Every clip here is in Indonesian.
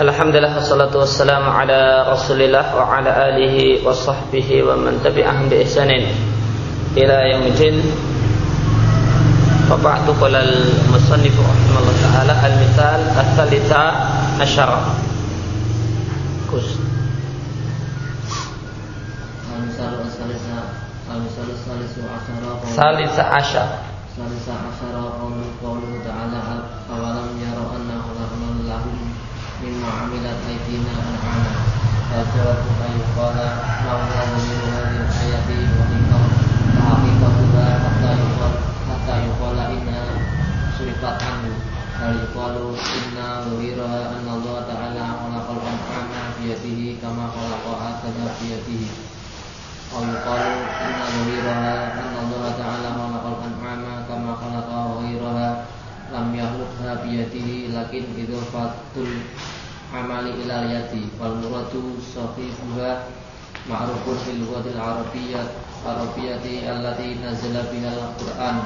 Alhamdulillah wassalatu wassalamu ala Rasulillah wa ala alihi wa sahbihi wa man tabi'ahum bi ihsanin ila yaumil Wa ba'du qala al-musannif rahimahullah taala al-mithal ats-tsalitsa asyara. Kus. Al-misal as-salisa al-misal as-salisu asyara Fajawabu ayyuqala Mawla min hadhihi ayati wa inna haqiqatuha hatta yuqal hatta yuqala inna surifat anhu Hal yuqalu inna luhiraha anna Allah ta'ala khalaqal an'ama biyadihi kama khalaqa adama biyadihi Aw yuqalu inna luhiraha anna Allah ta'ala khalaqal an'ama kama khalaqa ghayraha lam yahlukha biyadihi lakin idhofatul amali ilal yadi wal muradu sahihuha ma'rufun fil lughatil arabiyyah arabiyyati allati nazala bihal qur'an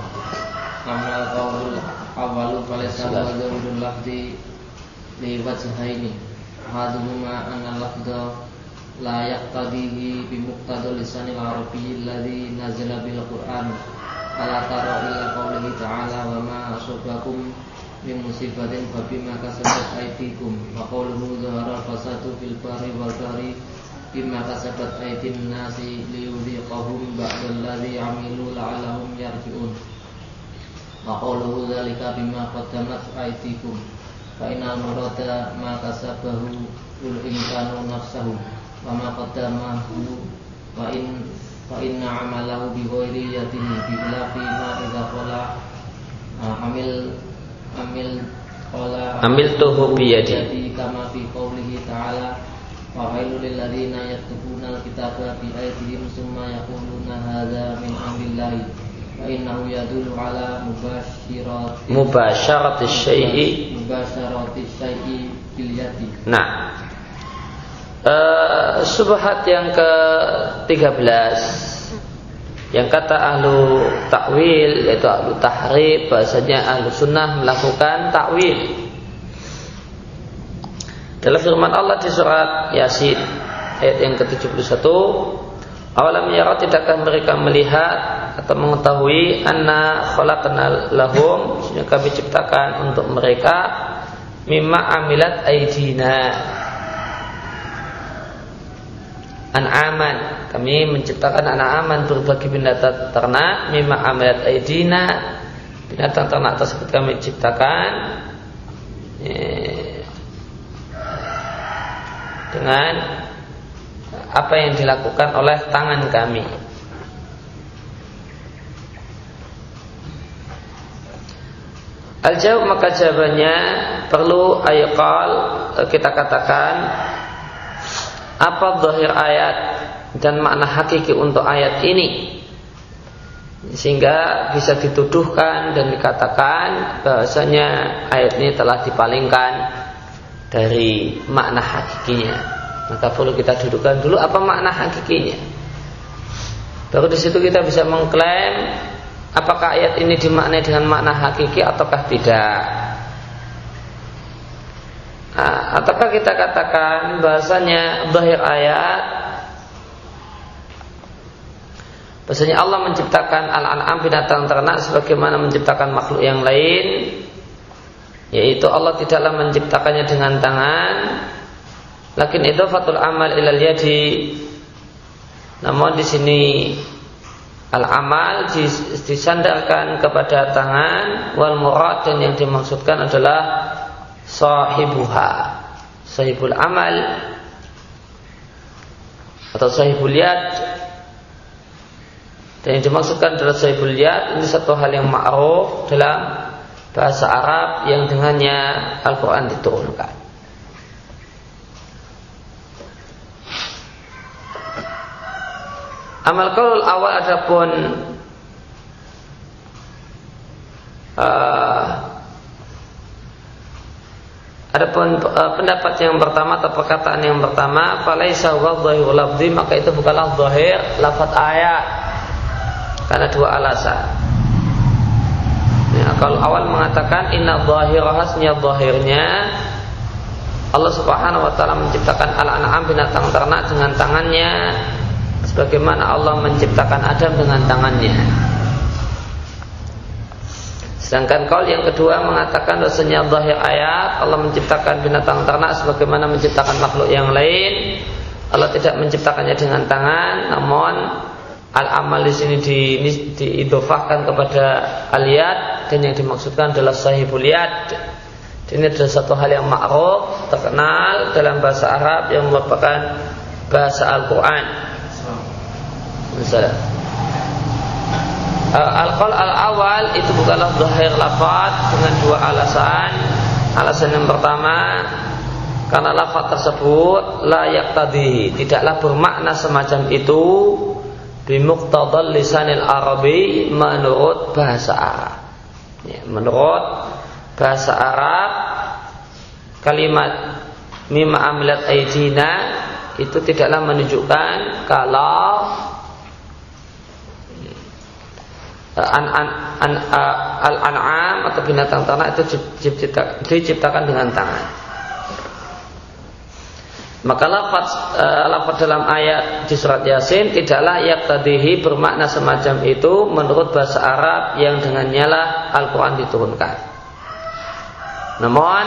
amma qawlul awalu falaysa wadurul lafdi li wajhaini. Haduhuma anna lafdha la yaqtadihi bi muqtadal lisanil arabiyyi alladhi nazala bil qur'an ala tara illa qawlihi ta'ala wa ma asabakum min musibatin fa bima kasabat aydikum. Wa qawluhu dhahara fasadu fil bahri wal bahri bima kasabat aydin nasi liyudhiqahum ba'dal ladzi amilu la'allahum yarji'un. Wa qawluhu dzalika bima qaddamat aydikum. Fa innal murada ma kasabahu ul insanu nafsahu wa ma qaddamahu wa in fa inna amalahu bi ghairi yadihi bi khilafi ma idza qala amil amil qala Amil tuhu biyadi. kama fi ta'ala wa wailul lil ladzina yaktubuna al-kitaba bi aydihim summa yaquluna hadza min amrillahi wa innahu yadullu ala mubashirati Mubasyarati syai'i. mubasharati syai'i bil yadi Nah. Eh, subhat yang ke-13 yang kata ahlu takwil yaitu ahlu tahrib bahasanya ahlu sunnah melakukan takwil. Dalam firman Allah di surat Yasin ayat yang ke-71 awalam yara tidakkah mereka melihat atau mengetahui anna khalaqna lahum? Sehingga kami ciptakan untuk mereka mimma amilat aidina. An'aman kami menciptakan an'aman berbagai binatang ternak mimma amilat aidina. Binatang ternak tersebut kami ciptakan eh, dengan apa yang dilakukan oleh tangan kami. Al-jawab maka jawabannya perlu ayakal kita katakan apa zahir ayat dan makna hakiki untuk ayat ini. Sehingga bisa dituduhkan dan dikatakan bahasanya ayat ini telah dipalingkan dari makna hakikinya. Maka perlu kita dudukkan dulu apa makna hakikinya. Baru di situ kita bisa mengklaim apakah ayat ini dimaknai dengan makna hakiki ataukah tidak. Nah, ataukah kita katakan bahasanya bahir ayat bahasanya Allah menciptakan al-an'am binatang ternak sebagaimana menciptakan makhluk yang lain. Yaitu Allah tidaklah menciptakannya dengan tangan. Lakin itu fatul amal ilal yadi. Namun di sini al-amal disandarkan kepada tangan. Wal murad dan yang dimaksudkan adalah sahibuha. Sahibul amal. Atau sahibul yad dan yang dimaksudkan adalah sahibul yad ini satu hal yang ma'ruf dalam bahasa Arab yang dengannya Al-Quran diturunkan amal kaul awal adapun uh, Adapun uh, pendapat yang pertama atau perkataan yang pertama, falaisa wa dhahirul lafzi maka itu bukanlah zahir lafaz ayat. Karena dua alasan. Ya, kalau awal mengatakan inna dhahirahasnya zahirnya Allah Subhanahu wa taala menciptakan al-an'am binatang ternak dengan tangannya sebagaimana Allah menciptakan Adam dengan tangannya. Sedangkan kaul yang kedua mengatakan dosanya zahir ayat Allah menciptakan binatang ternak sebagaimana menciptakan makhluk yang lain. Allah tidak menciptakannya dengan tangan, namun al-amal di sini di, diidofahkan kepada aliyat dan yang dimaksudkan adalah sahibul yad. Ini adalah satu hal yang ma'ruf, terkenal dalam bahasa Arab yang merupakan bahasa Al-Quran. Misalnya. Al-qal al-awal itu bukanlah zahir lafaz dengan dua alasan. Alasan yang pertama karena lafaz tersebut layak tadi tidaklah bermakna semacam itu bimuqtadal lisanil arabi menurut bahasa Arab. Ya, menurut bahasa Arab kalimat mimma amilat aidina itu tidaklah menunjukkan kalau an, an, an, al-an'am atau binatang tanah itu dicipta, diciptakan dengan tangan. Maka lafaz, uh, dalam ayat di surat Yasin tidaklah tadihi bermakna semacam itu menurut bahasa Arab yang dengannya lah Al-Quran diturunkan. Namun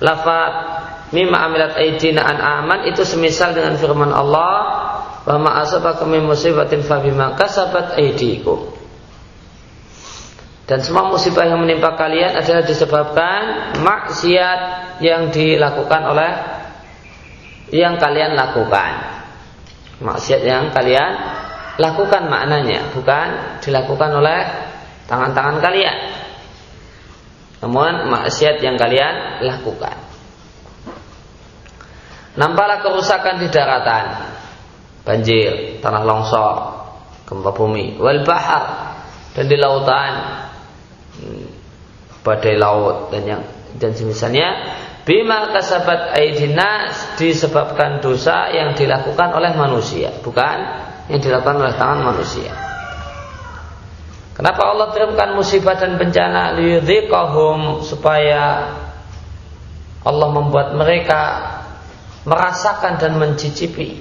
lafaz mimma amilat aidina an aman itu semisal dengan firman Allah wa ma asabaka min musibatin fa bima kasabat dan semua musibah yang menimpa kalian adalah disebabkan maksiat yang dilakukan oleh yang kalian lakukan. Maksiat yang kalian lakukan maknanya bukan dilakukan oleh tangan-tangan kalian. Namun maksiat yang kalian lakukan. Nampaklah kerusakan di daratan, banjir, tanah longsor, gempa bumi, wal bahar dan di lautan badai laut dan yang dan semisalnya bima kasabat aidinas disebabkan dosa yang dilakukan oleh manusia. Bukan yang dilakukan oleh tangan manusia. Kenapa Allah turunkan musibah dan bencana? Liyudhiqahum supaya Allah membuat mereka merasakan dan mencicipi.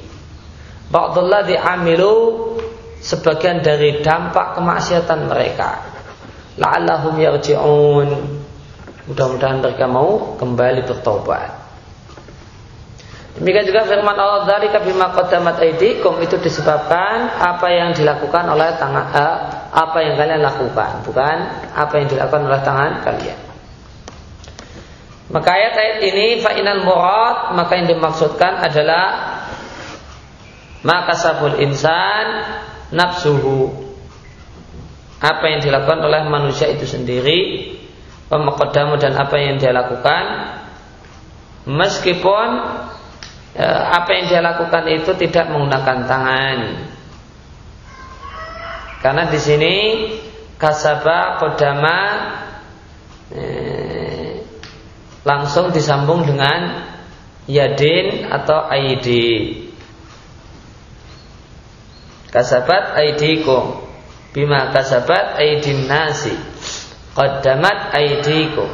Ba'dullah diamilu sebagian dari dampak kemaksiatan mereka. La'allahum yarji'un. Mudah-mudahan mereka mau kembali bertobat. Demikian juga firman Allah dari bima qaddamat aidikum itu disebabkan apa yang dilakukan oleh tangan eh, apa yang kalian lakukan, bukan apa yang dilakukan oleh tangan kalian. Maka ayat-ayat ini fa'inal murad maka yang dimaksudkan adalah maka sabul insan nafsuhu apa yang dilakukan oleh manusia itu sendiri pemakadamu dan apa yang dia lakukan. Meskipun e, apa yang dia lakukan itu tidak menggunakan tangan. Karena di sini kasaba kodama e, langsung disambung dengan yadin atau aidi. Kasabat aidikum bima kasabat aidin nasi qaddamat aidikum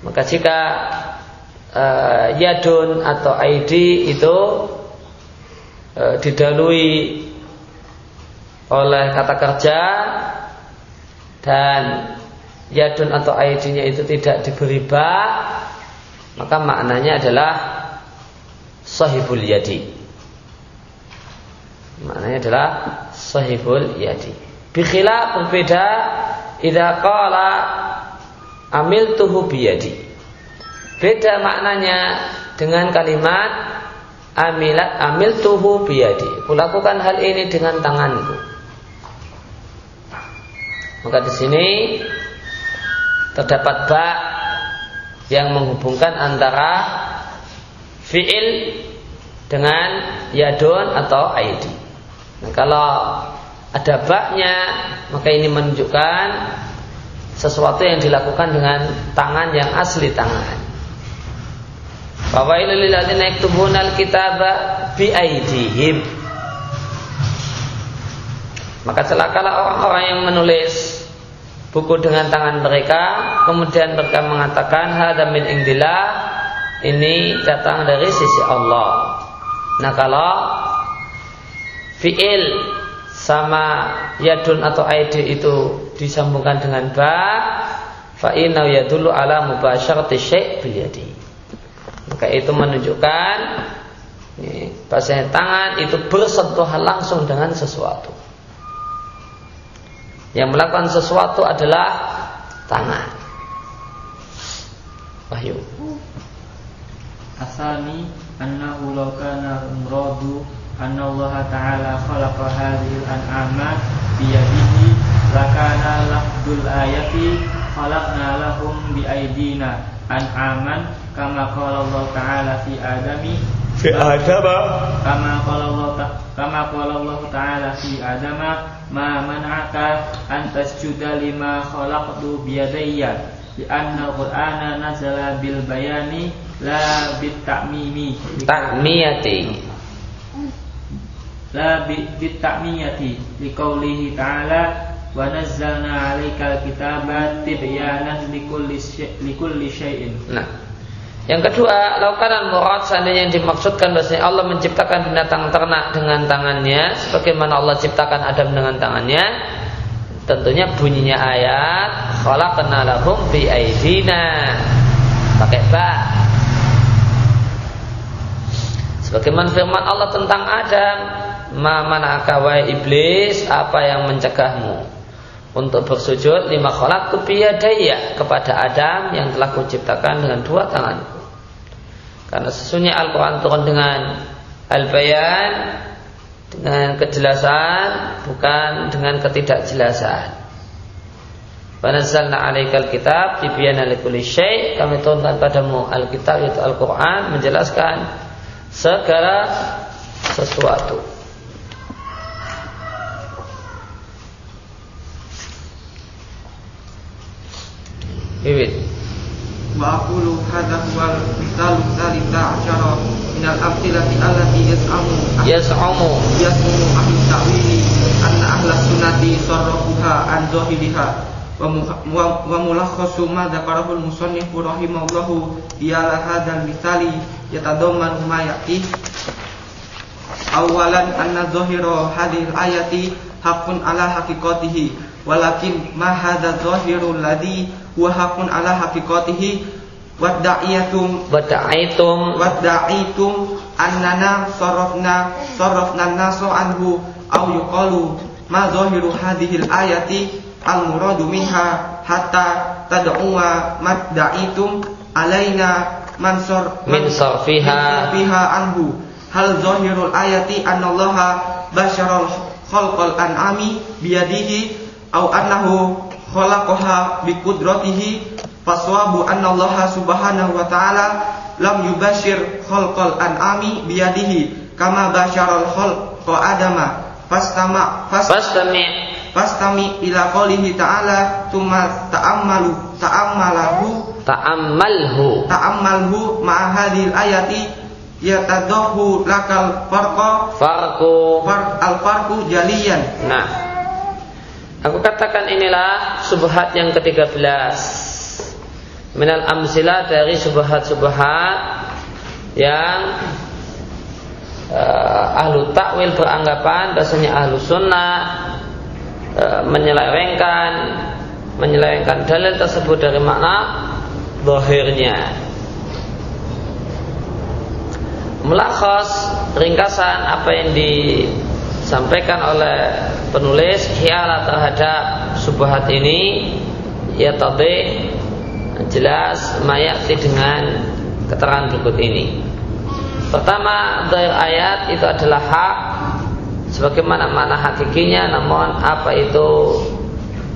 maka jika uh, yadun atau aidi itu uh, didalui oleh kata kerja dan yadun atau aidinya itu tidak diberi ba maka maknanya adalah sahibul yadi maknanya adalah sahibul yadi. Bikhila berbeda idza qala amiltuhu biyadi. Beda maknanya dengan kalimat amilat amiltuhu biyadi. Kulakukan hal ini dengan tanganku. Maka di sini terdapat ba yang menghubungkan antara fiil dengan yadun atau aidi. Nah, kalau ada baknya, maka ini menunjukkan sesuatu yang dilakukan dengan tangan yang asli tangan. Fawailul lil ladzina yaktubuna al-kitaba bi aidihim. Maka celakalah orang-orang yang menulis buku dengan tangan mereka, kemudian mereka mengatakan hadza min indillah, ini datang dari sisi Allah. Nah kalau fiil sama yadun atau id itu disambungkan dengan ba fa inna yadullu ala mubasyarati syai' bil yadi. Maka itu menunjukkan bahasanya tangan itu bersentuhan langsung dengan sesuatu. Yang melakukan sesuatu adalah tangan. Wahyu. Asani annahu law kana muradu anna Allah Ta'ala khalaqa hadhil an'ama biyadihi lakana lafdul ayati khalaqna lahum bi aidina an'aman kama qala Allah Ta'ala fi adami. Fi adama. Kama qala Allah kama qala Allah Ta'ala fi adama ma man'aka an tasjuda lima khalaqtu biyadayya di anna qur'ana nazala bil bayani la bit ta'mimi. Ta'miyati la bit ta'miyati liqaulihi ta'ala wa nazzalna 'alaikal kitaba tibyanan likulli syai'in. Nah, yang kedua, laukanan murad seandainya yang dimaksudkan bahasanya Allah menciptakan binatang ternak dengan tangannya sebagaimana Allah ciptakan Adam dengan tangannya tentunya bunyinya ayat khalaqna lahum bi aidina pakai ba. Sebagaimana firman Allah tentang Adam ma manaka iblis apa yang mencegahmu untuk bersujud lima khalaqtu biyadaya kepada Adam yang telah kuciptakan dengan dua tanganku. Karena sesungguhnya Al-Qur'an turun dengan al-bayan dengan kejelasan bukan dengan ketidakjelasan. Panazzalna 'alaikal kitab tibyana likulli syai' kami turunkan padamu Alkitab itu Al-Qur'an menjelaskan segala sesuatu. Iwit. Wa aqulu hadha huwa al-mithalu tsalita asyara min al-amthilati allati yas'amu yas'amu. Yas'amu ahli ta'wili anna ahla sunnati sarrafuha an zahiriha. Wa mulakhasu ma dzakarahu al-musannif rahimahullahu diala hadzal mithali yatadammanu ma ya'ti. Awalan anna zahira hadhihi ayati haqqun ala haqiqatihi. Walakin ma hadza zahirul ladhi huwa hakun ala haqiqatihi waddaiyatum waddaitum waddaitum annana sarafna sarafna nasu anhu aw yuqalu ma zahiru hadhil ayati al muradu minha hatta tad'uwa maddaitum alaina mansur min sarfiha. biha anhu. Hal zahirul ayati annallaha basyaral khalqal an'ami biyadihi au annahu khalaqaha bi qudratihi faswabu annallaha subhanahu wa ta'ala lam yubashir khalqal an'ami biyadihi kama basyaral khalqa adama fastama fastami. fastami ila qoulihi ta'ala tuma ta'ammalu ta'ammalahu ta'ammalhu. ta'ammalhu ma'a hadhil ayati yatadahu lakal farqa farqu. far al farqu jaliyan. Nah Aku katakan inilah subhat yang ke-13. Minal amsila dari subhat-subhat Yang uh, Ahlu takwil beranggapan Bahasanya ahlu sunnah uh, Menyelewengkan Menyelewengkan dalil tersebut dari makna Zahirnya. Melakhas Ringkasan apa yang di disampaikan oleh penulis hiala terhadap subhat ini ya tadi jelas mayati dengan keterangan berikut ini. Pertama, dari ayat itu adalah hak sebagaimana mana hakikinya namun apa itu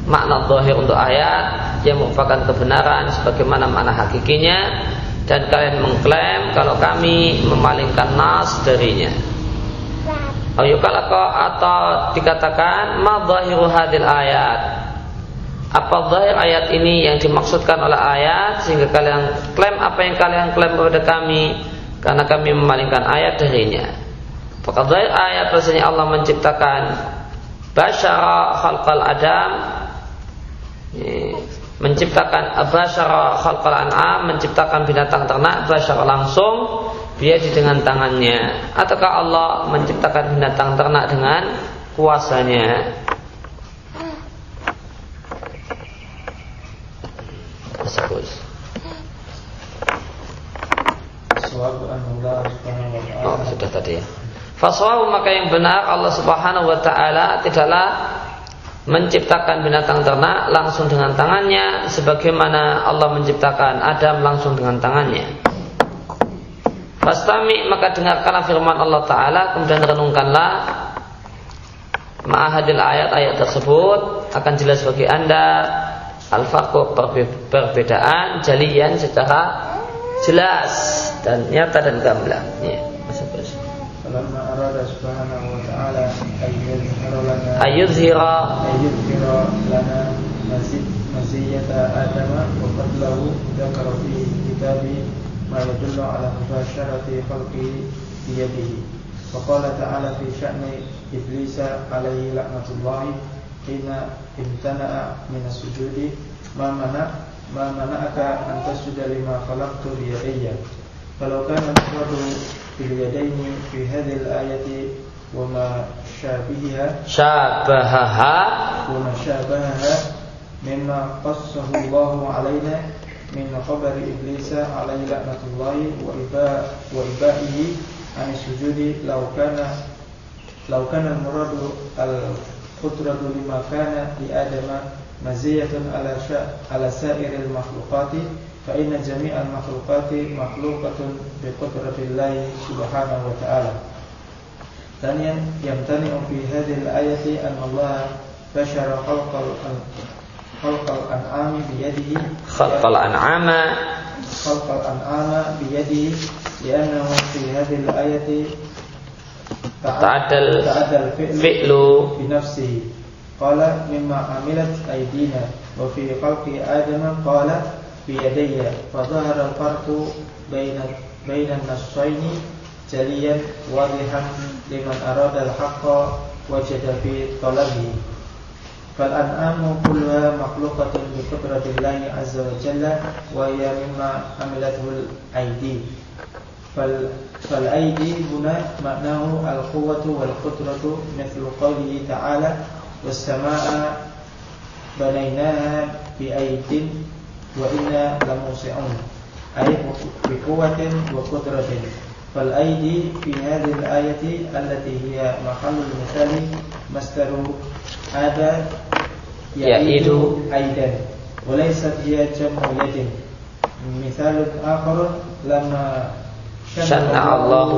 makna zahir untuk ayat yang merupakan kebenaran sebagaimana mana hakikinya dan kalian mengklaim kalau kami memalingkan nas darinya. Ayukalako atau dikatakan madzahiru hadil ayat. Apa zahir ayat ini yang dimaksudkan oleh ayat sehingga kalian klaim apa yang kalian klaim kepada kami karena kami memalingkan ayat darinya. Apakah zahir ayat bahasanya Allah menciptakan basyara khalqal adam menciptakan abasyara khalqal an'am menciptakan binatang ternak basyara langsung biadi dengan tangannya ataukah Allah menciptakan binatang ternak dengan kuasanya Bagus. Oh, sudah tadi ya. Faswahu maka yang benar Allah Subhanahu wa taala tidaklah menciptakan binatang ternak langsung dengan tangannya sebagaimana Allah menciptakan Adam langsung dengan tangannya. Fastami maka dengarkanlah firman Allah Ta'ala Kemudian renungkanlah Ma'ahadil ayat-ayat tersebut Akan jelas bagi anda. Al perbedaan Jalian secara jelas Dan nyata dan gamblang. Ya, Ayat zira lana masih masih yata adama wa qadlahu dakara fi kitabi ما يدل على مباشرة خلقه بيده. وقال تعالى في شأن إبليس عليه لعنة الله حين امتنع من السجود ما منع ما منعك أن تسجد لما خلقت بيدي. فلو كان المراد باليدين في هذه الآية وما شابهها شابهها. وما شابهها مما قصه الله علينا من خبر إبليس عليه لعنة الله وإبائه عن السجود. لو كان لو كان المراد القدرة لما كان لآدم مزية على على سائر المخلوقات فإن جميع المخلوقات مخلوقة بقدرة الله سبحانه وتعالى. ثانيا يمتنع في هذه الآية أن الله بشر خلق khalqal biyadihi an'ama. Khalqal an'ama biyadihi li'annahu fi hadhihi al-ayati ta'addal ta'addal fi'lu. Bi nafsihi qala mimma amilat aydina wa fi khalqi adama qala biyadayya fa dhahara al-farqu baina baina an-nassaini jaliyan wadihan liman arada al-haqqa wajada fi talabihi فالأنعام كلها مخلوقة بقدرة الله عز وجل وهي مما عملته الأيدي فالأيدي هنا معناه القوة والقدرة مثل قوله تعالى والسماء بنيناها بأيد وإنا لموسعون أي بقوة وقدرة فالأيدي في هذه الآية التي هي محل المثال مستر هذا يعيد أيدا وليست هي جمع يد. مثال آخر لما شنع الله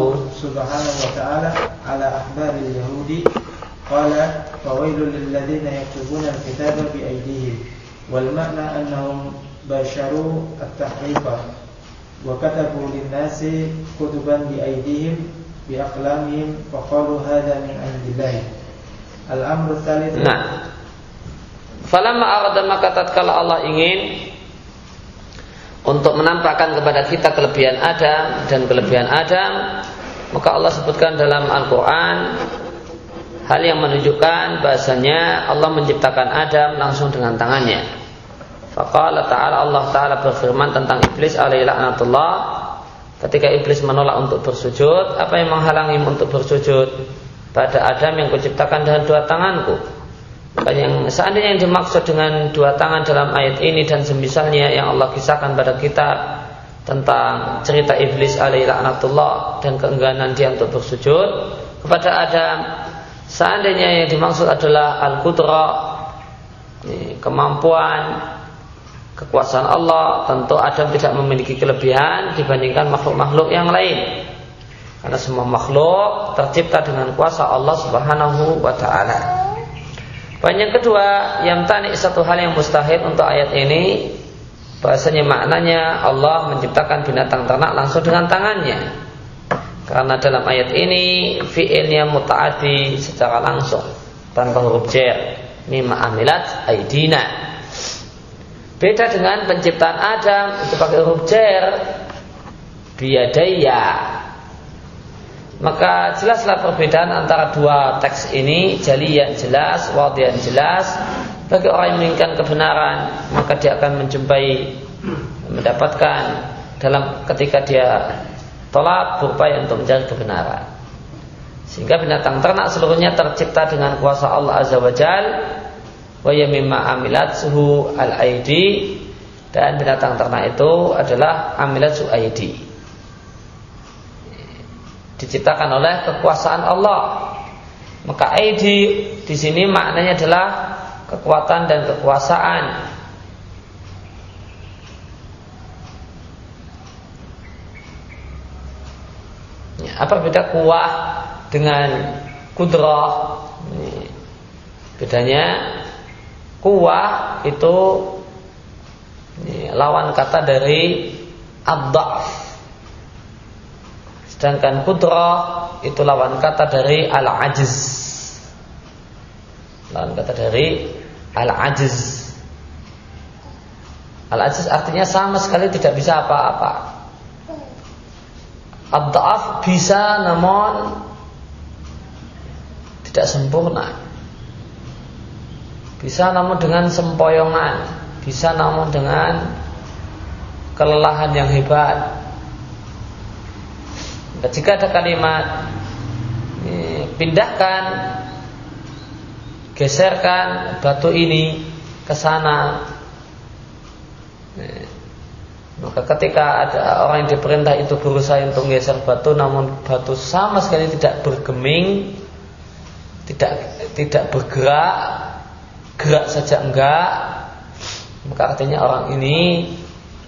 سبحانه وتعالى على أحبار اليهود قال فويل للذين يكتبون الكتاب بأيديهم والمعنى أنهم بشروا التحريف وكتبوا للناس كتبا بأيديهم بأقلامهم فقالوا هذا من عند الله. Al-amru Nah. Falamma arada maka tatkala Allah ingin untuk menampakkan kepada kita kelebihan Adam dan kelebihan Adam, maka Allah sebutkan dalam Al-Qur'an hal yang menunjukkan bahasanya Allah menciptakan Adam langsung dengan tangannya. Faqala ta'ala Allah ta'ala berfirman tentang iblis alaihi laknatullah ketika iblis menolak untuk bersujud, apa yang menghalangi untuk bersujud? Pada Adam yang kuciptakan dengan dua tanganku. Maka yang seandainya yang dimaksud dengan dua tangan dalam ayat ini dan semisalnya yang Allah kisahkan pada kita tentang cerita iblis alaihi laknatullah dan keengganan dia untuk bersujud kepada Adam seandainya yang dimaksud adalah al-qudrah kemampuan kekuasaan Allah tentu Adam tidak memiliki kelebihan dibandingkan makhluk-makhluk yang lain karena semua makhluk tercipta dengan kuasa Allah Subhanahu wa taala. Poin yang kedua, yang tani satu hal yang mustahil untuk ayat ini bahasanya maknanya Allah menciptakan binatang ternak langsung dengan tangannya. Karena dalam ayat ini fiilnya mutaati secara langsung tanpa huruf jar. Mimma amilat aidina Beda dengan penciptaan Adam itu pakai huruf jar biadaya. Maka jelaslah perbedaan antara dua teks ini. Jali yang jelas, wadi yang jelas. Bagi orang yang menginginkan kebenaran maka dia akan menjumpai mendapatkan dalam ketika dia tolak berupaya untuk mencari kebenaran. Sehingga binatang ternak seluruhnya tercipta dengan kuasa Allah Azza wa Jal. Wa mimma amilat suhu al aidi dan binatang ternak itu adalah amilat suhu aidi diciptakan oleh kekuasaan Allah maka aidi di sini maknanya adalah kekuatan dan kekuasaan. Ya, apa beda kuah dengan kudrah? Bedanya kuah itu lawan kata dari ad Sedangkan kudrah itu lawan kata dari al-ajiz lawan kata dari al-ajiz. Al-ajiz artinya sama sekali tidak bisa apa-apa. Ad-da'af bisa namun tidak sempurna. Bisa namun dengan sempoyongan, bisa namun dengan kelelahan yang hebat. Jika ada kalimat pindahkan geserkan batu ini ke sana. Maka ketika ada orang yang diperintah itu berusaha untuk geser batu namun batu sama sekali tidak bergeming, tidak tidak bergerak, gerak saja enggak, maka artinya orang ini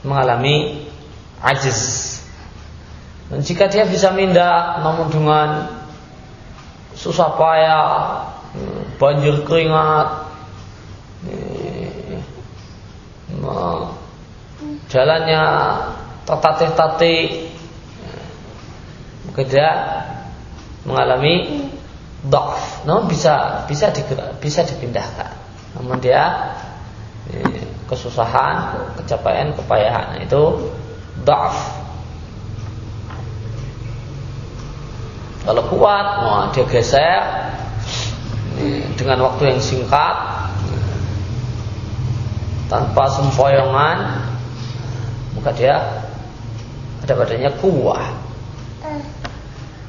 mengalami ajiz. Dan jika dia bisa mindah namun dengan susah payah banjir keringat jalannya tertatih-tatih kerja mengalami dof, namun bisa bisa digerak, bisa dipindahkan. Namun dia kesusahan, kecapaian, kepayahan itu dof. Kalau kuat, mau dia geser, dengan waktu yang singkat. Tanpa sempoyongan. Maka dia ada badannya kuah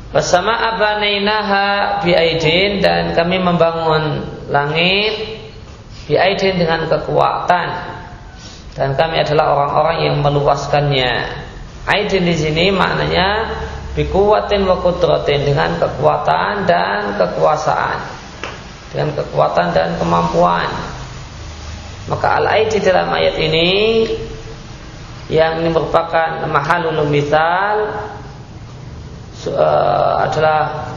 bersama abanainaha biaidin dan kami membangun langit biaidin dengan kekuatan. Dan kami adalah orang-orang yang meluaskannya. Aidin di sini maknanya bikuatin wa kudratin dengan kekuatan dan kekuasaan. Dengan kekuatan dan kemampuan. Maka al-aidi dalam ayat ini yang ini merupakan mahalul misal uh, adalah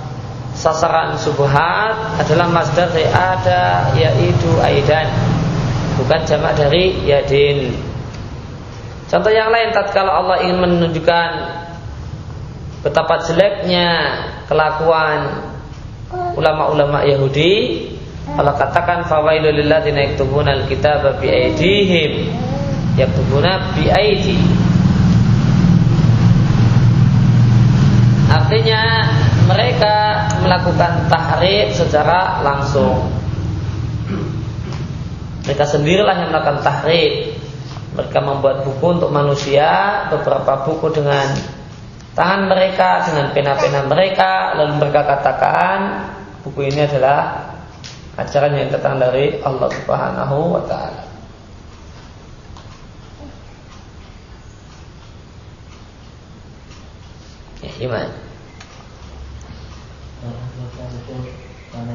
sasaran subhat adalah masdar dari ada yaitu aidan. Bukan jamak dari yadin. Contoh yang lain tatkala Allah ingin menunjukkan betapa jeleknya kelakuan ulama-ulama Yahudi Allah katakan fawailul lil ladzina yaktubuna al-kitaba bi aydihim yaktubuna bi aidi Artinya mereka melakukan tahrif secara langsung. Mereka sendirilah yang melakukan tahrif. Mereka membuat buku untuk manusia, beberapa buku dengan tangan mereka dengan pena-pena mereka lalu mereka katakan buku ini adalah ajaran yang datang dari Allah Subhanahu wa taala. Ya, iman. karena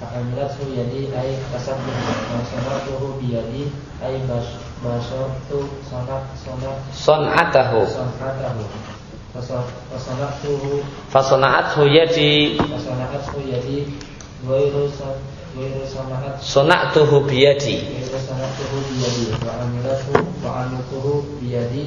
Fa'amilathu yadi ay kasabun Wa sanatuhu biyadi ay basyatu sanat sanat Son'atahu Son'atahu Fasanatuhu Fasana'athu yadi Fasana'athu yadi Wairu غير صنعت صنعته بيدي غير صنعته بيدي وعملته وعملته بيدي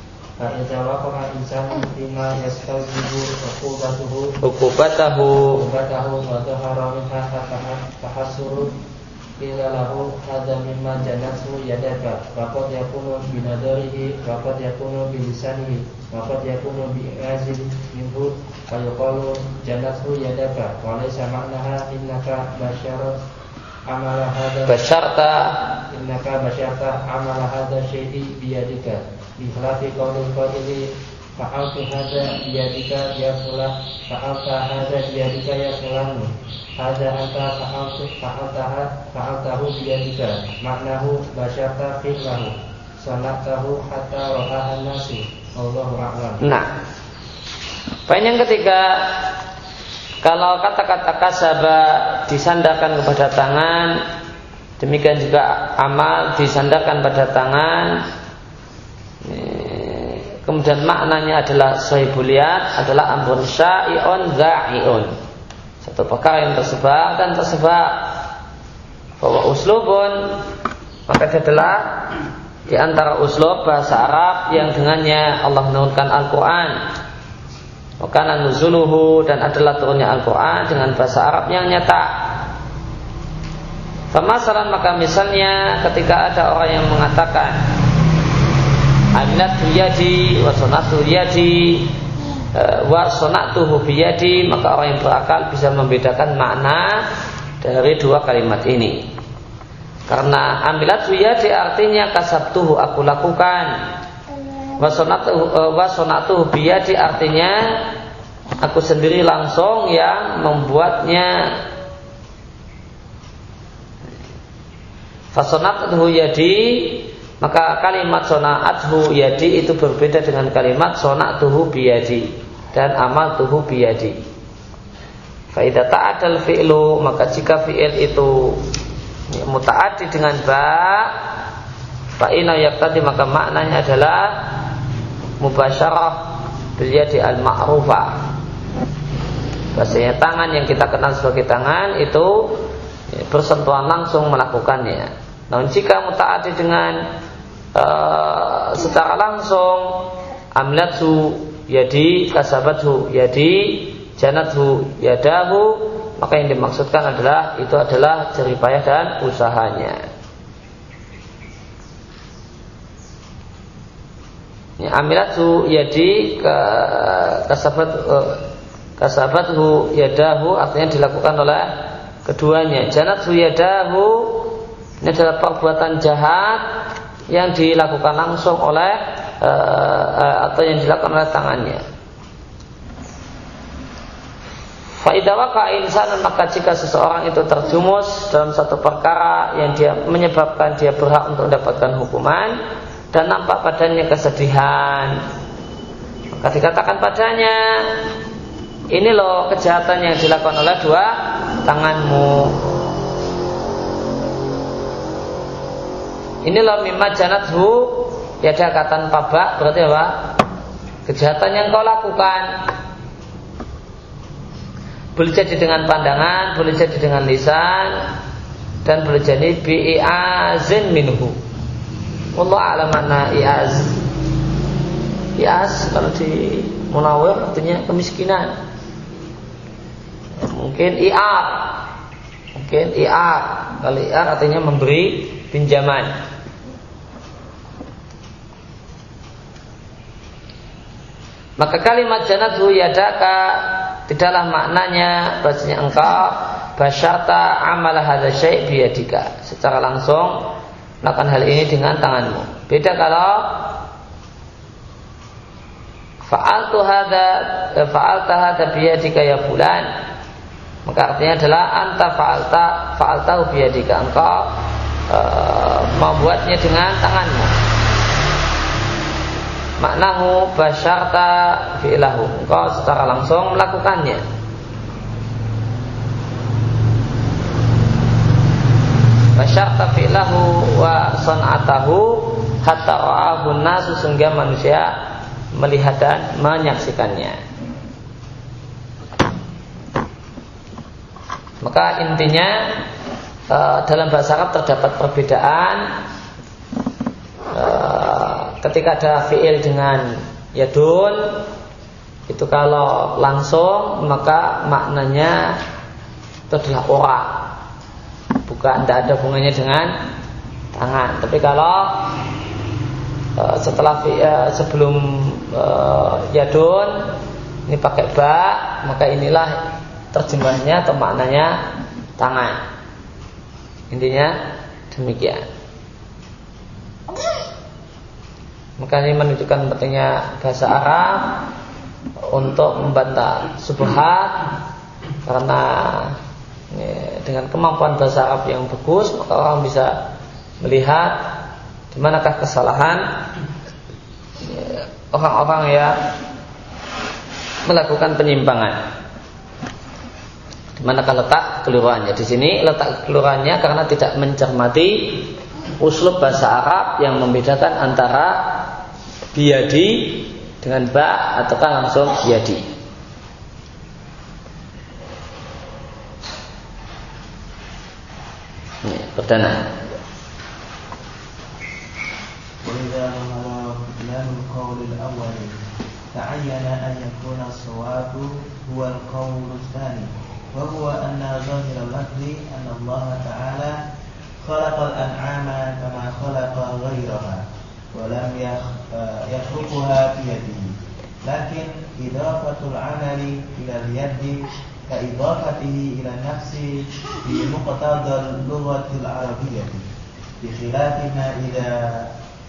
فإذا وقع إنسان فيما يستوجب عقوبته عقوبته عقوبته وظهر منها تحسر قيل له هذا مما جنته يدك وقد يكون بنظره وقد يكون بلسانه وقد يكون بإعاز منه فيقال جنته يدك وليس معناها إنك بشر عمل هذا بشرت إنك بشرت عمل هذا الشيء بيدك di Bislafi qaulul qaili dia hadza biyadika ya fulan Fa'alta hadza biyadika ya fulanu Hadza anta fa'altu fa'altaha dia biyadika. Maknahu basyarta fi'lahu. Sanatahu hatta roha'an nasi Allahu a'lam. Nah. Poin yang ketiga Kalau kata-kata kasaba disandarkan kepada tangan Demikian juga amal disandarkan pada tangan Kemudian maknanya adalah sahibuliat Adalah ambun syai'un za'i'un. Satu perkara yang tersebar dan tersebar. Bahwa uslubun Maka itu adalah di antara uslub bahasa Arab yang dengannya Allah menurunkan Al-Quran. Wakana nuzuluhu dan adalah turunnya Al-Quran dengan bahasa Arab yang nyata. Pemasaran maka misalnya ketika ada orang yang mengatakan Aminat yadi wa sonatu yadi. Wa sonatuhu biyadi maka orang yang berakal bisa membedakan makna dari dua kalimat ini. Karena amilat yadi artinya kasabtuhu aku lakukan. Wasonatu biyadi artinya aku sendiri langsung yang membuatnya. Fasonatu yadi maka kalimat sonathu yadi itu berbeda dengan kalimat sonatuhu biyadi dan amal tuhu biyadi Faidah ta'adal fi'lu maka jika fi'il itu mutaati dengan ba fa'ina yaktadi maka maknanya adalah mubasyarah di al-ma'rufah Bahasanya tangan yang kita kenal sebagai tangan itu ya, bersentuhan langsung melakukannya. Namun jika mutaati dengan uh, secara langsung amlathu yadi kasabathu yadi janathu yadahu maka yang dimaksudkan adalah itu adalah jeripayah dan usahanya. Ya, amilatu yadi kasabat uh, kasabathu yadahu artinya dilakukan oleh keduanya. Janathu yadahu ini adalah perbuatan jahat yang dilakukan langsung oleh uh, atau yang dilakukan oleh tangannya. Faidawaka insan maka jika seseorang itu terjumus dalam satu perkara yang dia menyebabkan dia berhak untuk mendapatkan hukuman, dan nampak padanya kesedihan maka dikatakan padanya ini loh kejahatan yang dilakukan oleh dua tanganmu ini loh mimma ya ada kata pabak berarti apa kejahatan yang kau lakukan boleh jadi dengan pandangan boleh jadi dengan lisan dan boleh jadi bi'azin minhu Allah alam mana iaz. Iaz kalau di Munawir artinya kemiskinan. Mungkin iar. Mungkin iar. Kalau iar artinya memberi pinjaman. Maka kalimat janatu yadaka tidaklah maknanya bahasanya engkau basyata amalah hadza syai' biyadika. Secara langsung melakukan hal ini dengan tanganmu. Beda kalau fa'altu hadza eh, fa'alta hadza biyadika ya bulan. Maka artinya adalah anta fa'alta fa'altahu biyadika engkau e, membuatnya dengan tanganmu. maknahu basyarta fi'lahu. Engkau secara langsung melakukannya. Basyarta fi'lahu wa san'atahu hatta ra'ahu nasu sehingga manusia melihat dan menyaksikannya. Maka intinya eh, dalam bahasa Arab terdapat perbedaan Eh, ketika ada fiil dengan yadun itu kalau langsung maka maknanya itu adalah orang bukan tidak ada hubungannya dengan tangan. Tapi kalau uh, setelah uh, sebelum uh, yadun ini pakai ba maka inilah terjemahnya atau maknanya tangan intinya demikian maka ini menunjukkan pentingnya bahasa Arab untuk membantah subhat karena ini, dengan kemampuan bahasa Arab yang bagus maka orang bisa melihat di manakah kesalahan orang-orang yang melakukan penyimpangan Di manakah letak keluarannya? Di sini letak keluarannya karena tidak mencermati uslub bahasa Arab yang membedakan antara biadi dengan ba ataukah langsung biadi. Ini perdana. وإذا ظهر بطلان القول الأول تعين أن يكون الصواب هو القول الثاني وهو أن ظاهر اللفظ أن الله تعالى خلق الأنعام كما خلق غيرها ولم يخلقها بيده لكن إضافة العمل إلى اليد كإضافته إلى النفس بمقتضى اللغة العربية بخلاف ما إذا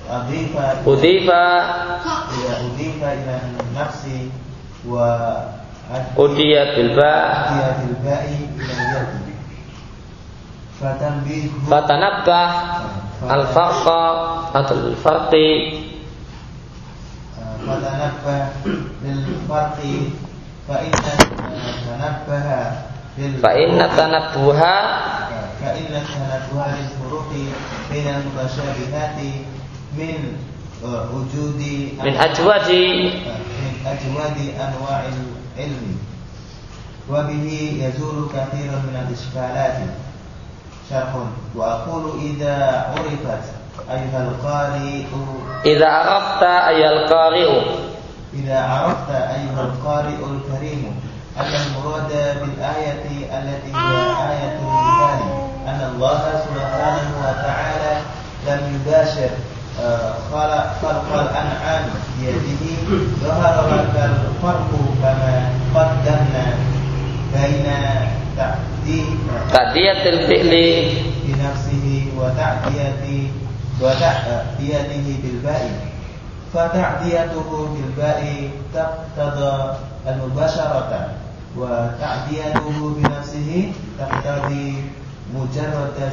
أضيف أضيف إذا أضيف إلى النفس و Udiyat bilba Udiyat bilba'i Fatanabbah. Al-farqa Atul al-farqi eh, Fatanabbah Lil-farqi Fa'inna tanabbaha Fa'inna tanabbuha. Fa'inna tanabbuha Lil-furuqi al-Mubashabihati Min eh, Min ajwadi eh, Min ajwadi anwa'il العلم وبه يزول كثير من الإشكالات. شرح. وأقول إذا عرفت أيها القارئ. إذا عرفت أيها القارئ. إذا عرفت أيها القارئ الكريم أن المراد بالآية التي هي آية المثال أن الله سبحانه وتعالى لم يباشر خلق خلق الأنعام بيده ظهر لك الفرق كما قدمنا بين تعدية الفعل بنفسه وتعدية وتعديته بالباء فتعديته بالباء تقتضى المباشرة وتعديته بنفسه تقتضي مجرد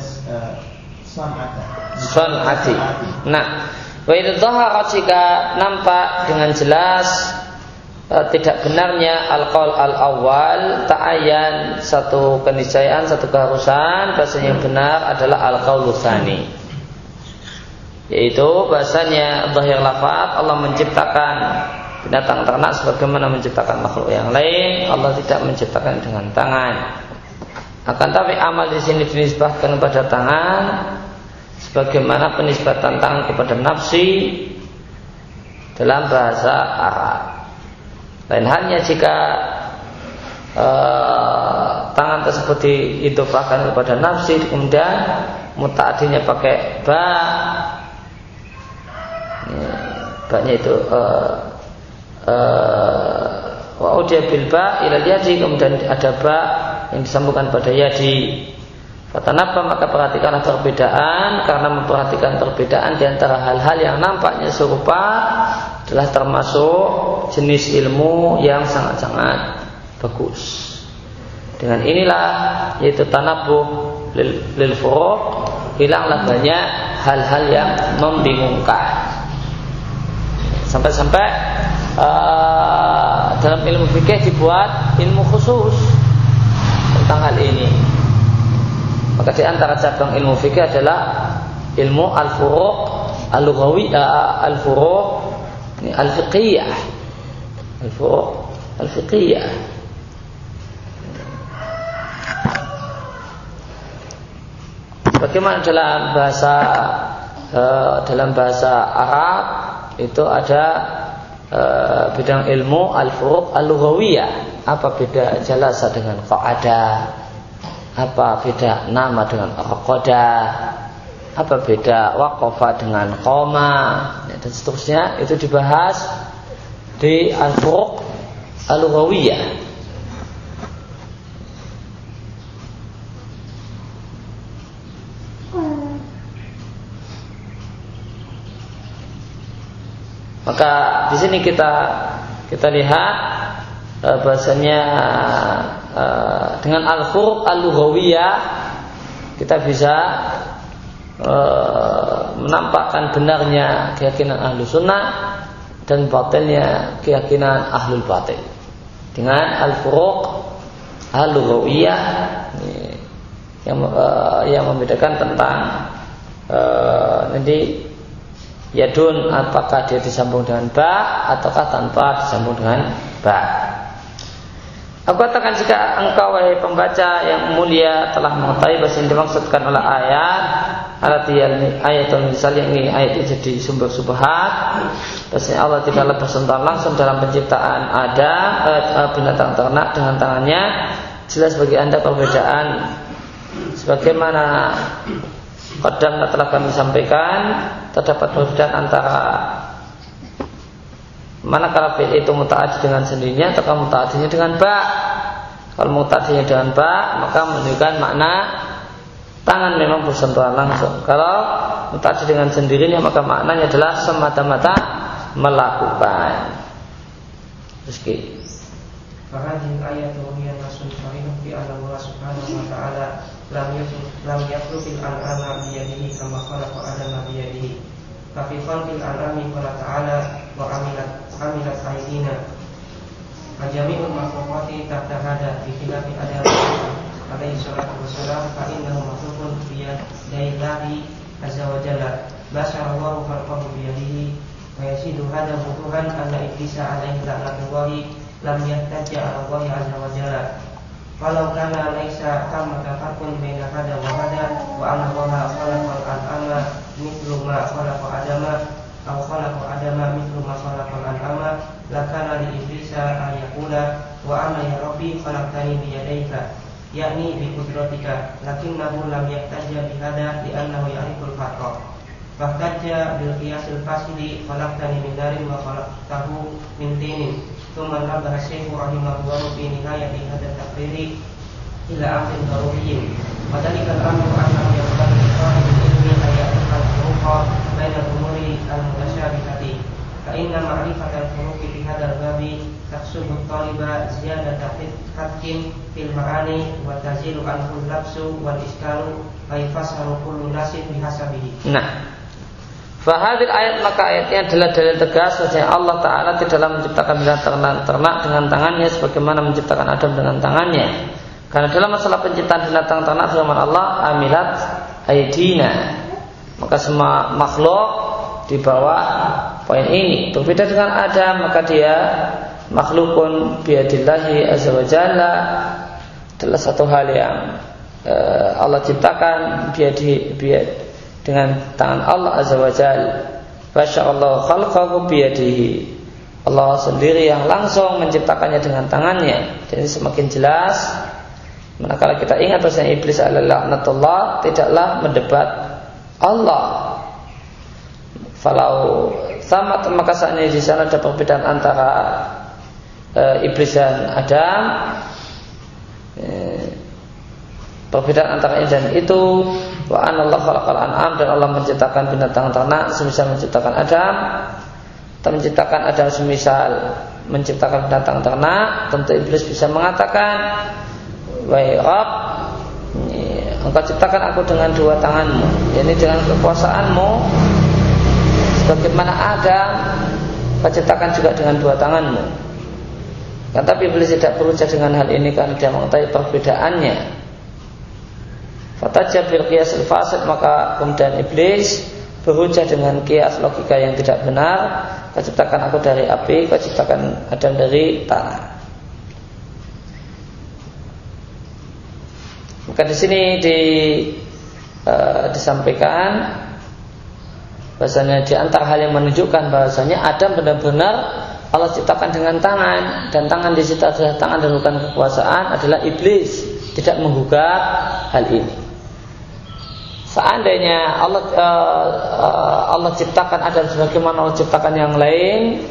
Son'ati Nah Wa doha jika nampak dengan jelas e, tidak benarnya alkohol al awal ta'ayan satu keniscayaan satu keharusan bahasa yang benar adalah alkohol lusani yaitu bahasanya zahir lafaz Allah menciptakan binatang ternak sebagaimana menciptakan makhluk yang lain Allah tidak menciptakan dengan tangan akan tapi amal di sini dinisbahkan kepada tangan sebagaimana penisbatan tangan kepada nafsi dalam bahasa Arab. Lain halnya jika uh, tangan tersebut diidofahkan kepada nafsi kemudian mutaadinya pakai ba Baknya itu uh, uh, wa udia bil ba ila yadi kemudian ada ba yang disambungkan pada yadi. Fatanapa maka perhatikanlah perbedaan karena memperhatikan perbedaan di antara hal-hal yang nampaknya serupa adalah termasuk jenis ilmu yang sangat-sangat bagus. Dengan inilah yaitu tanabuh lil, lil hilanglah banyak hal-hal yang membingungkan. Sampai-sampai uh, dalam ilmu fikih dibuat ilmu khusus tentang hal ini. Maka di antara cabang ilmu fikih adalah ilmu al-furuq al-lughawi uh, al-furuq al-fiqhiyah. Al-furuq al-fiqhiyah. Bagaimana dalam bahasa uh, dalam bahasa Arab itu ada bidang ilmu al-furuq al-lughawiyah. Apa beda jalasa dengan qa'ada? Apa beda nama dengan raqada? Apa beda waqafa dengan qoma? Ya, dan seterusnya itu dibahas di al-furuq al-lughawiyah. Maka di sini kita kita lihat bahasanya uh, dengan al-furuq al-lughawiyah kita bisa uh, menampakkan benarnya keyakinan ahlu sunnah dan batilnya keyakinan ahlul batil dengan al-furuq al-lughawiyah yang yang membedakan tentang nanti Yadun apakah dia disambung dengan ba ataukah tanpa disambung dengan ba. Aku katakan jika engkau wahai pembaca yang mulia telah mengetahui bahasa yang dimaksudkan oleh ayat yang ayat misal yang ini ayat itu jadi sumber subhat bahasanya Allah tidaklah bersentuhan langsung dalam penciptaan Adam eh, binatang ternak dengan tangannya. Jelas bagi anda perbedaan sebagaimana Kadang telah kami sampaikan terdapat perbedaan antara Manakala fi'il itu muta'adi dengan sendirinya Atau muta'adinya dengan ba. Kalau muta'adinya dengan ba Maka menunjukkan makna Tangan memang bersentuhan langsung. Kalau muta'adi dengan sendirinya Maka maknanya adalah semata-mata Melakukan. Rizki Fahadil ayat Ruhiyah Nasun Fa'inuk Bi ala Allah Subhanahu Wa Ta'ala Lam yaklu Bil an'ama Biyadihi Kama khalaqa Adam Biyadihi. Fafi khalqil an'ami Qala Ta'ala Wa Aminat amila sayyidina Fajami'ul makhluqati tahta hada Di khilafi adal Alayhi salatu wa Fa Fa'innahu makhlukun biyadailahi Azza wa jalla. Basharallahu farqahu biyadihi Wa yasidu hada mutuhan Anna iblisa alaihi wahi Lam yahtaja ala Allahi azza wa jalla. Walau kana laisa tamata farqun bina hada wa hada wa anna Allah khalaqa al-an'ama mithlu ma khalaqa adama aw khalaqa adama mithlu ma khalaqa al-an'ama lakana li iblisa an yaqula wa amal ya Robi khalaqtani bi yadayka yakni bi qudratika lakinnahu lam yahtajja bihada di an-nahyainul ya'riful farqa. Faktaja bil qiyasil fasli khalaqtani min darin wa khalaqtahu min tinin. Thumma nabah syekhu rahimahullahu fi nihayati hadha takriri ila akhir daruriyin Wadhalika al-amru yang yaqbali sahibul ilmi ayatukan turuqa bainal umuri المتشابهة فإن معرفة الفروق في هذا الباب تكسب الطالب زيادة حق في المعاني وتزيل عنه اللبس والإشكال فيفسر كل ناس بحسبه. نعم. Fahadil ayat maka ayatnya adalah dalil tegas bahwa Allah Taala tidaklah menciptakan binatang ternak dengan tangannya sebagaimana menciptakan Adam dengan tangannya. Karena dalam masalah penciptaan binatang ternak firman Allah amilat aidina. Maka semua makhluk di bawah poin ini. Berbeda dengan Adam maka dia makhlukun biadillahi azza wa jalla adalah satu hal yang uh, Allah ciptakan biadi biad dengan tangan Allah Azza wa Jal. Masya Allah khalqahu biyadihi. Allah sendiri yang langsung menciptakannya dengan tangannya. Jadi semakin jelas manakala kita ingat bahwa iblis adalah laknatullah tidaklah mendebat Allah. Falau sama maka saatnya di sana ada perbedaan antara e, iblis dan Adam. E, perbedaan antara ini dan itu wa anallahu khalaqal an'am dan Allah menciptakan binatang ternak semisal menciptakan Adam atau menciptakan Adam semisal menciptakan binatang ternak tentu iblis bisa mengatakan wahai Rabb engkau ciptakan aku dengan dua tanganmu yakni dengan kekuasaanmu sebagaimana Adam kau ciptakan juga dengan dua tanganmu. Kan tapi iblis tidak berujar dengan hal ini karena dia mengetahui perbedaannya. Fataja bil qiyas fasid maka kemudian iblis berujar dengan kias logika yang tidak benar. Kau ciptakan aku dari api, kau ciptakan Adam dari tanah. Maka di sini di, uh, disampaikan bahasanya di antara hal yang menunjukkan bahasanya Adam benar-benar Allah ciptakan dengan tangan dan tangan di situ adalah tangan dan bukan kekuasaan adalah iblis tidak menggugat hal ini. Seandainya Allah uh, Allah ciptakan Adam sebagaimana Allah ciptakan yang lain,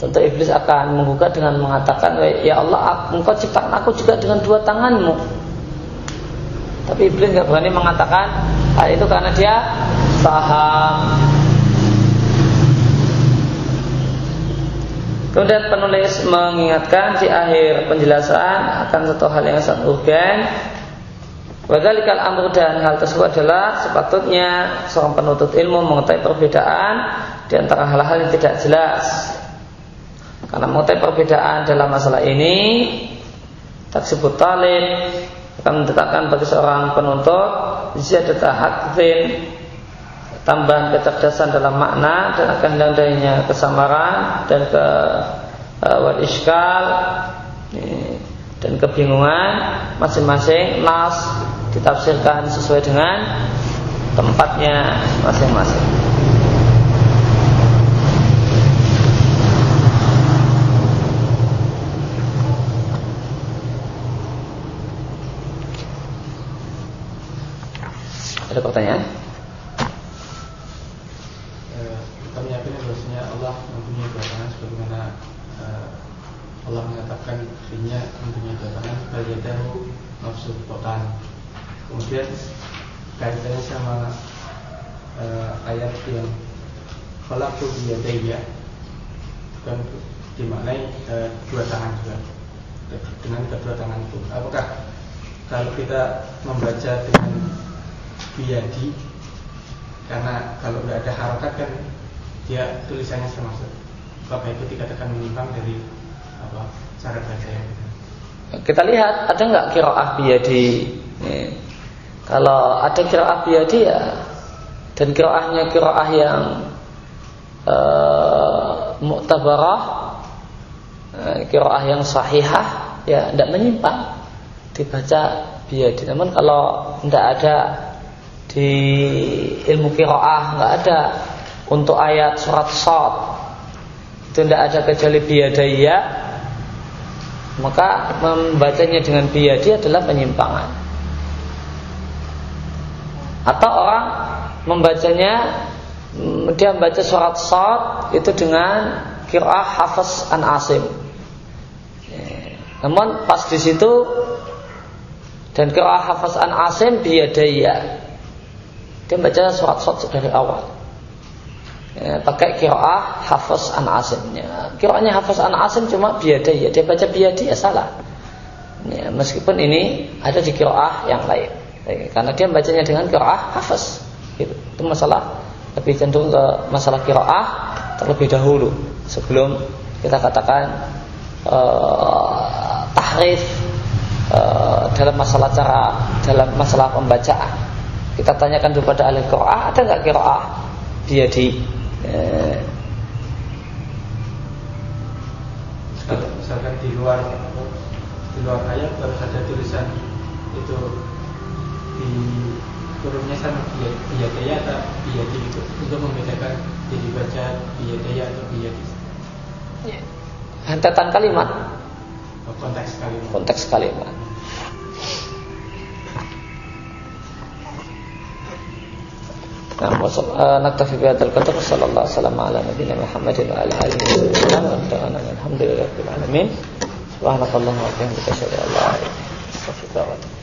tentu iblis akan menggugat dengan mengatakan, ya Allah, engkau ciptakan aku juga dengan dua tanganmu. Tapi iblis nggak berani mengatakan hal itu karena dia paham Kemudian penulis mengingatkan di akhir penjelasan akan satu hal yang sangat urgen. Wadalikal amr dan hal tersebut adalah sepatutnya seorang penuntut ilmu mengetahui perbedaan di antara hal-hal yang tidak jelas. Karena mengetahui perbedaan dalam masalah ini tak sebut talib akan menetapkan bagi seorang penuntut ziyadata hakfin tambahan kecerdasan dalam makna dan akan adanya kesamaran dan ke wal iskal dan kebingungan masing-masing nas ditafsirkan sesuai dengan tempatnya masing-masing. Ada pertanyaan? Mengatakan dirinya mempunyai dua tangan Baliyadahu nafsu total Kemudian kaitannya sama uh, ayat yang Khalaqtu biyadayya Dan dimaknai uh, dua tangan juga. Dengan kedua tangan itu. Apakah kalau kita membaca dengan biyadi Karena kalau tidak ada harokat kan Dia tulisannya sama Apakah itu dikatakan menyimpang dari apa kita lihat ada nggak kiroah biyadi Nih. kalau ada kiroah biyadi ya dan kiroahnya kiroah yang uh, muktabarah uh, kiroah yang sahihah ya tidak menyimpang dibaca biyadi namun kalau tidak ada di ilmu kiroah nggak ada untuk ayat surat sot itu tidak ada kecuali biyadaya maka membacanya dengan biyadi adalah penyimpangan. Atau orang membacanya mm, dia membaca surat sad itu dengan kirah hafaz an asim. Namun pas di situ dan kirah hafaz an asim biyadaya. Dia membaca surat sad dari awal ya, pakai kiroah hafaz an asimnya. Kiroahnya hafaz an asim cuma biada ya dia baca biadi ya salah. Ya, meskipun ini ada di kiroah yang lain. Ya, karena dia bacanya dengan kiroah hafaz. Gitu. Itu masalah lebih cenderung ke masalah kiroah terlebih dahulu sebelum kita katakan uh, tahrif uh, dalam masalah cara dalam masalah pembacaan. Kita tanyakan kepada ahli kiroah ada nggak kiroah dia di Eh, misalkan di luar di luar ayat baru ada tulisan itu di turunnya sama daya atau biyadi itu untuk membedakan jadi baca daya atau biyadi. Hentetan kalimat. Oh, konteks kalimat. Konteks kalimat. Nah, naktafi bihadzal qadar sallallahu wasallam ala nabiyyina Muhammadin wa ala alihi wa alhamdulillahi rabbil alamin. Subhanakallahumma wa bihamdika asyhadu an la ilaha illa anta astaghfiruka wa atubu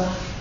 Apa?